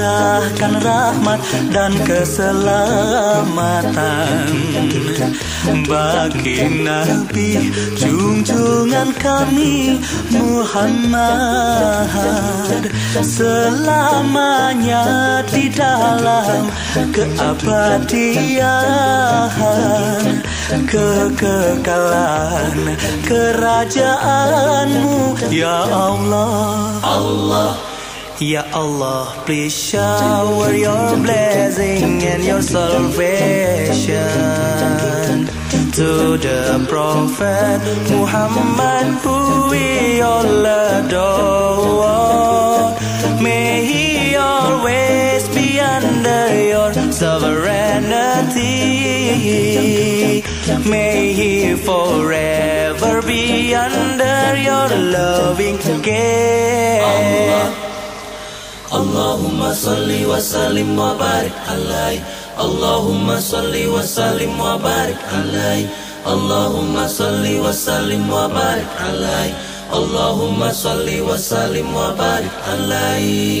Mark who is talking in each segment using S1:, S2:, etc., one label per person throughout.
S1: curahkan rahmat dan keselamatan. Bagi Nabi junjungan kami Muhammad Selamanya di dalam keabadian Kekekalan kerajaanmu Ya Allah. Allah Ya Allah, please shower your blessing and your salvation to the Prophet Muhammad, who we all adore. May he always be under your sovereignty. May he forever be under your loving care. اللهم صل وسلم وبارك عليه. اللهم صل وسلم وبارك عليه. اللهم صل وسلم وبارك عليه. اللهم صل وسلم وبارك عليه.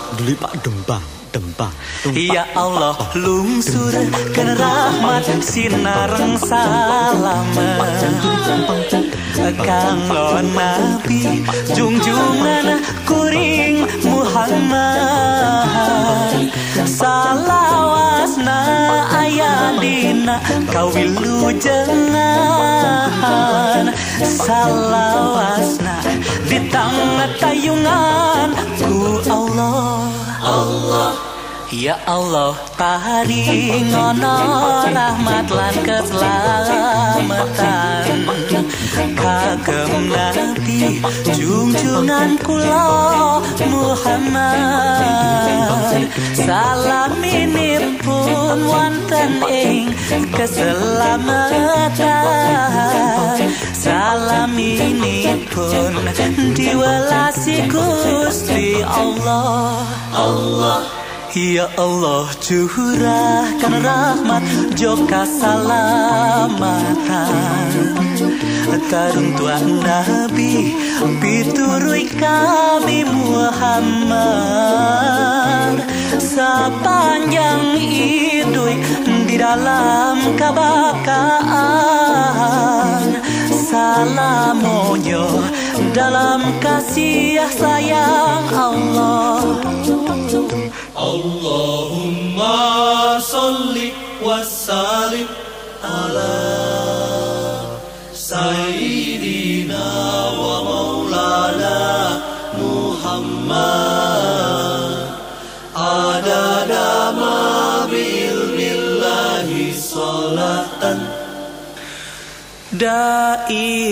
S2: Beli pak dembang, dembang.
S1: Ya Allah lungsurkan rahmat sinar salam Kanglon Nabi junjungan kuring Muhammad. Salawasna ayadina kawilu jengan Salawasna di tengah tayungan Ya Allah paring ono rahmat lan keselamatan. Kagem nabi junjungan kula Muhammad. Salaminipun wonten ing keselamatan. Salaminipun diwelasi Gusti Allah. Allah Ya Allah curahkan rahmat joka salamatan. Tuan Nabi Piturui kami Muhammad. Sepanjang hidup di dalam kebakaan. Salamonyo dalam kasih sayang Allah Allahumma salli wa ala Sayyidina wa maulana Muhammad. Ada Adada ma billahi salatan. Daimatan